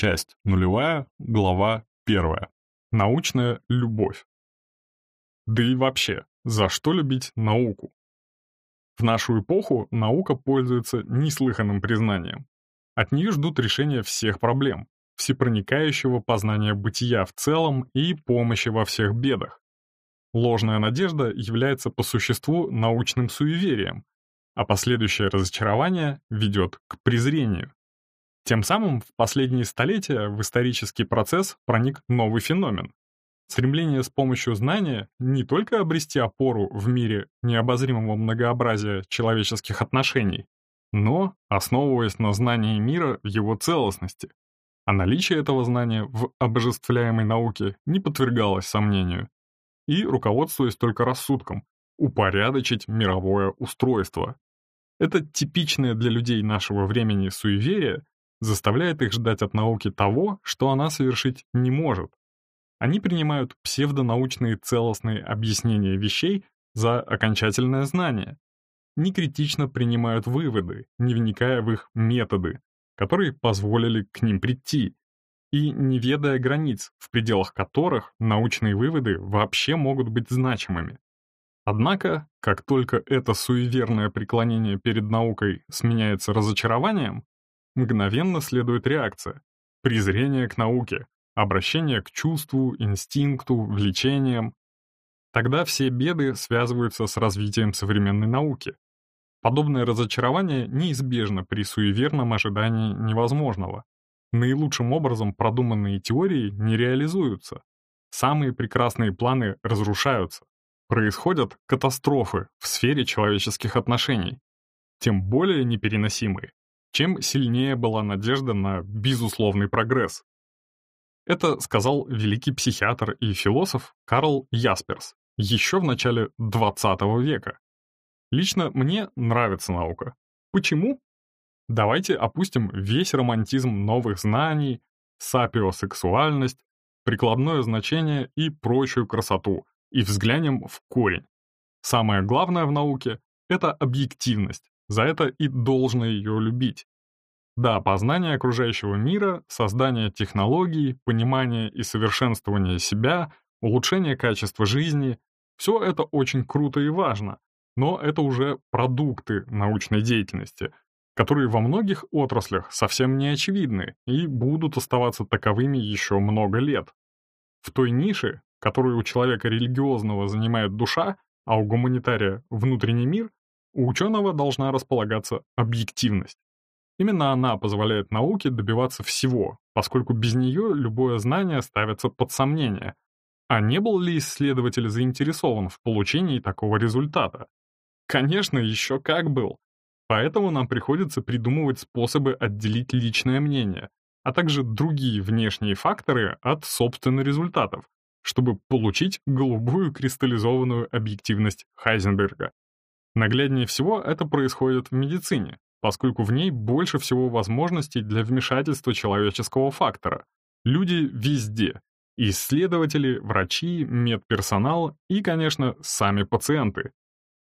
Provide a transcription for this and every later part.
Часть нулевая, глава первая. Научная любовь. Да и вообще, за что любить науку? В нашу эпоху наука пользуется неслыханным признанием. От нее ждут решения всех проблем, всепроникающего познания бытия в целом и помощи во всех бедах. Ложная надежда является по существу научным суеверием, а последующее разочарование ведет к презрению. Тем самым в последние столетия в исторический процесс проник новый феномен. Стремление с помощью знания не только обрести опору в мире необозримого многообразия человеческих отношений, но основываясь на знании мира в его целостности. А наличие этого знания в обожествляемой науке не подвергалось сомнению. И, руководствуясь только рассудком, упорядочить мировое устройство. Это типичное для людей нашего времени суеверие заставляет их ждать от науки того, что она совершить не может. Они принимают псевдонаучные целостные объяснения вещей за окончательное знание, не критично принимают выводы, не вникая в их методы, которые позволили к ним прийти, и не ведая границ, в пределах которых научные выводы вообще могут быть значимыми. Однако, как только это суеверное преклонение перед наукой сменяется разочарованием, Мгновенно следует реакция. Презрение к науке, обращение к чувству, инстинкту, влечениям. Тогда все беды связываются с развитием современной науки. Подобное разочарование неизбежно при суеверном ожидании невозможного. Наилучшим образом продуманные теории не реализуются. Самые прекрасные планы разрушаются. Происходят катастрофы в сфере человеческих отношений, тем более непереносимые, чем сильнее была надежда на безусловный прогресс. Это сказал великий психиатр и философ Карл Ясперс еще в начале 20 века. Лично мне нравится наука. Почему? Давайте опустим весь романтизм новых знаний, сапиосексуальность, прикладное значение и прочую красоту и взглянем в корень. Самое главное в науке — это объективность, за это и должно ее любить. Да, познание окружающего мира, создание технологий, понимание и совершенствование себя, улучшение качества жизни — все это очень круто и важно, но это уже продукты научной деятельности, которые во многих отраслях совсем не очевидны и будут оставаться таковыми еще много лет. В той нише, которую у человека религиозного занимает душа, а у гуманитария — внутренний мир, у ученого должна располагаться объективность. Именно она позволяет науке добиваться всего, поскольку без нее любое знание ставится под сомнение. А не был ли исследователь заинтересован в получении такого результата? Конечно, еще как был. Поэтому нам приходится придумывать способы отделить личное мнение, а также другие внешние факторы от собственных результатов, чтобы получить голубую кристаллизованную объективность Хайзенберга. Нагляднее всего это происходит в медицине, поскольку в ней больше всего возможностей для вмешательства человеческого фактора. Люди везде. Исследователи, врачи, медперсонал и, конечно, сами пациенты.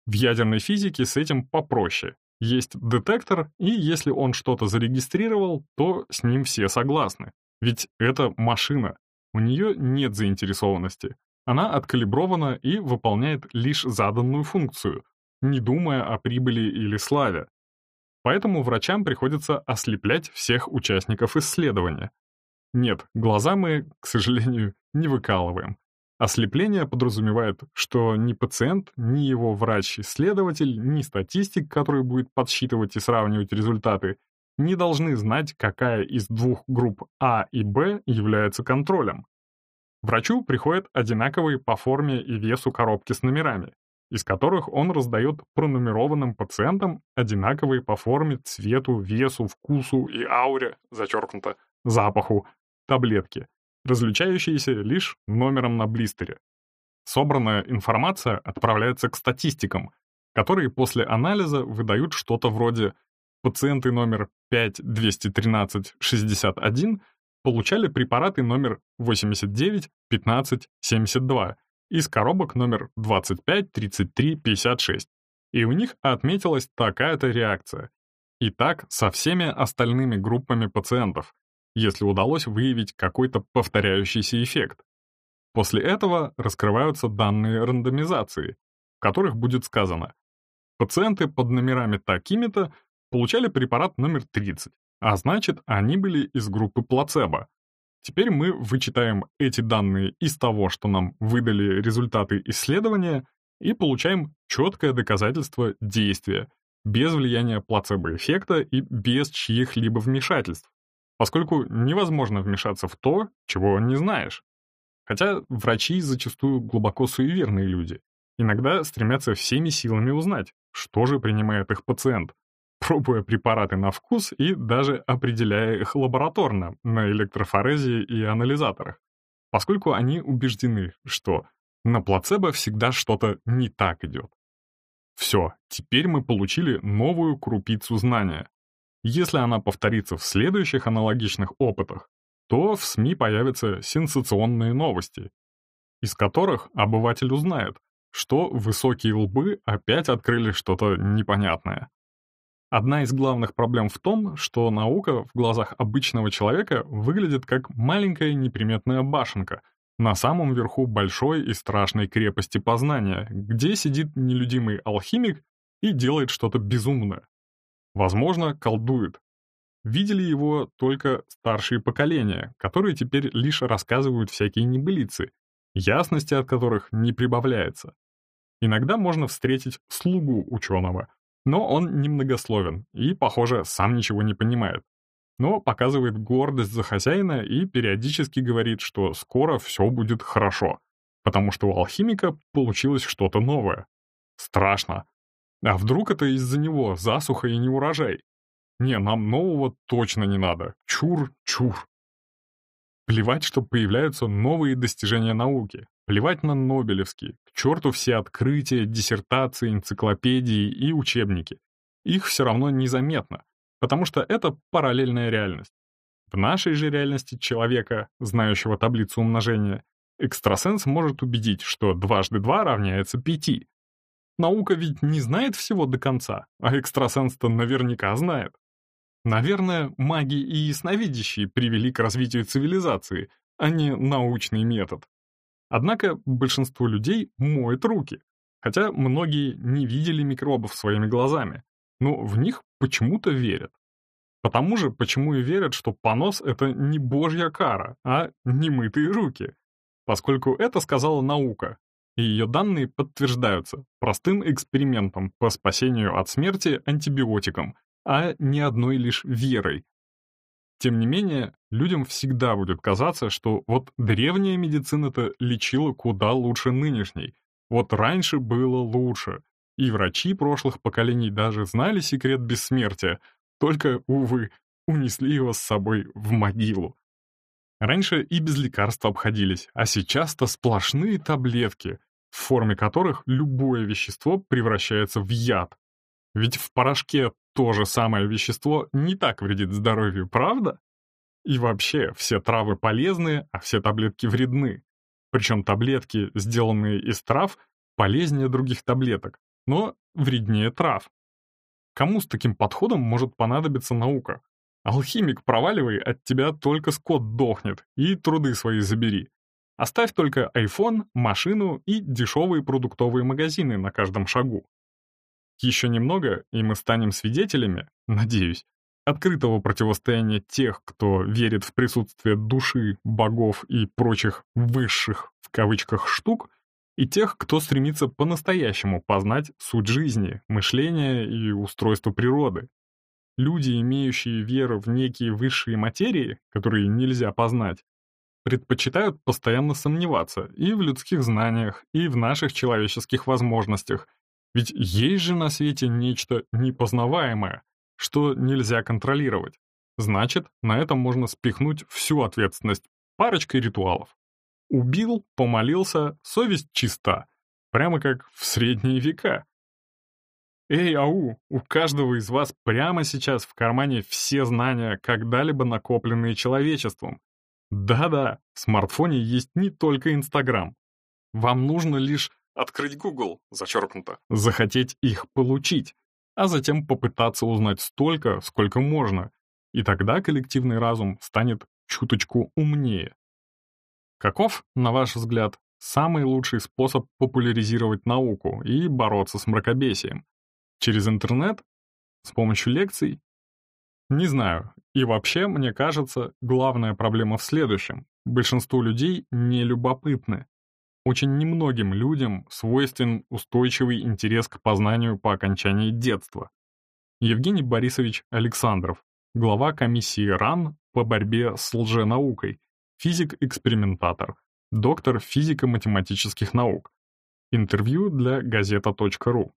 В ядерной физике с этим попроще. Есть детектор, и если он что-то зарегистрировал, то с ним все согласны. Ведь это машина. У нее нет заинтересованности. Она откалибрована и выполняет лишь заданную функцию, не думая о прибыли или славе. Поэтому врачам приходится ослеплять всех участников исследования. Нет, глаза мы, к сожалению, не выкалываем. Ослепление подразумевает, что ни пациент, ни его врач-исследователь, ни статистик, который будет подсчитывать и сравнивать результаты, не должны знать, какая из двух групп А и Б является контролем. Врачу приходят одинаковые по форме и весу коробки с номерами, из которых он раздает пронумерованным пациентам одинаковые по форме, цвету, весу, вкусу и ауре, зачеркнуто, запаху, таблетки, различающиеся лишь номером на блистере. Собранная информация отправляется к статистикам, которые после анализа выдают что-то вроде «пациенты номер 521361 получали препараты номер 89 15 72 из коробок номер 25, 33, 56. И у них отметилась такая-то реакция. И так со всеми остальными группами пациентов. если удалось выявить какой-то повторяющийся эффект. После этого раскрываются данные рандомизации, в которых будет сказано «Пациенты под номерами такими-то получали препарат номер 30, а значит, они были из группы плацебо. Теперь мы вычитаем эти данные из того, что нам выдали результаты исследования, и получаем четкое доказательство действия, без влияния плацебо-эффекта и без чьих-либо вмешательств, поскольку невозможно вмешаться в то, чего не знаешь. Хотя врачи зачастую глубоко суеверные люди, иногда стремятся всеми силами узнать, что же принимает их пациент, пробуя препараты на вкус и даже определяя их лабораторно на электрофорезе и анализаторах, поскольку они убеждены, что на плацебо всегда что-то не так идет. Все, теперь мы получили новую крупицу знания. Если она повторится в следующих аналогичных опытах, то в СМИ появятся сенсационные новости, из которых обыватель узнает, что высокие лбы опять открыли что-то непонятное. Одна из главных проблем в том, что наука в глазах обычного человека выглядит как маленькая неприметная башенка на самом верху большой и страшной крепости познания, где сидит нелюдимый алхимик и делает что-то безумное. Возможно, колдует. Видели его только старшие поколения, которые теперь лишь рассказывают всякие небылицы, ясности от которых не прибавляется. Иногда можно встретить слугу ученого — но он немногословен и, похоже, сам ничего не понимает. Но показывает гордость за хозяина и периодически говорит, что скоро все будет хорошо, потому что у алхимика получилось что-то новое. Страшно. А вдруг это из-за него засуха и неурожай? Не, нам нового точно не надо. Чур, чур. Плевать, что появляются новые достижения науки. Плевать на Нобелевские, к черту все открытия, диссертации, энциклопедии и учебники. Их все равно незаметно, потому что это параллельная реальность. В нашей же реальности человека, знающего таблицу умножения, экстрасенс может убедить, что дважды два равняется пяти. Наука ведь не знает всего до конца, а экстрасенс-то наверняка знает. Наверное, маги и ясновидящие привели к развитию цивилизации, а не научный метод. Однако большинство людей моет руки, хотя многие не видели микробов своими глазами, но в них почему-то верят. Потому же, почему и верят, что понос — это не божья кара, а немытые руки, поскольку это сказала наука, и ее данные подтверждаются простым экспериментом по спасению от смерти антибиотиком, а не одной лишь верой, тем не менее, людям всегда будет казаться, что вот древняя медицина-то лечила куда лучше нынешней. Вот раньше было лучше. И врачи прошлых поколений даже знали секрет бессмертия, только, увы, унесли его с собой в могилу. Раньше и без лекарств обходились, а сейчас-то сплошные таблетки, в форме которых любое вещество превращается в яд. Ведь в порошке то же самое вещество не так вредит здоровью, правда? И вообще, все травы полезны, а все таблетки вредны. Причем таблетки, сделанные из трав, полезнее других таблеток, но вреднее трав. Кому с таким подходом может понадобиться наука? Алхимик, проваливай, от тебя только скот дохнет, и труды свои забери. Оставь только iPhone, машину и дешевые продуктовые магазины на каждом шагу. Еще немного, и мы станем свидетелями, надеюсь, открытого противостояния тех, кто верит в присутствие души, богов и прочих «высших» в кавычках штук, и тех, кто стремится по-настоящему познать суть жизни, мышления и устройство природы. Люди, имеющие веру в некие высшие материи, которые нельзя познать, предпочитают постоянно сомневаться и в людских знаниях, и в наших человеческих возможностях — ведь есть же на свете нечто непознаваемое, что нельзя контролировать. Значит, на этом можно спихнуть всю ответственность парочкой ритуалов. Убил, помолился, совесть чиста. Прямо как в средние века. Эй, ау, у каждого из вас прямо сейчас в кармане все знания, когда-либо накопленные человечеством. Да-да, в смартфоне есть не только Инстаграм. Вам нужно лишь Открыть Google, зачеркнуто. Захотеть их получить, а затем попытаться узнать столько, сколько можно. и тогда коллективный разум станет чуточку умнее. Каков, на ваш взгляд, самый лучший способ популяризировать науку и бороться с мракобесием? Через интернет? С помощью лекций? Не знаю. И вообще, мне кажется, главная проблема в следующем. Большинство людей не любопытны. Очень немногим людям свойствен устойчивый интерес к познанию по окончании детства. Евгений Борисович Александров, глава комиссии РАН по борьбе с лженаукой, физик-экспериментатор, доктор физико-математических наук. Интервью для газета.ру.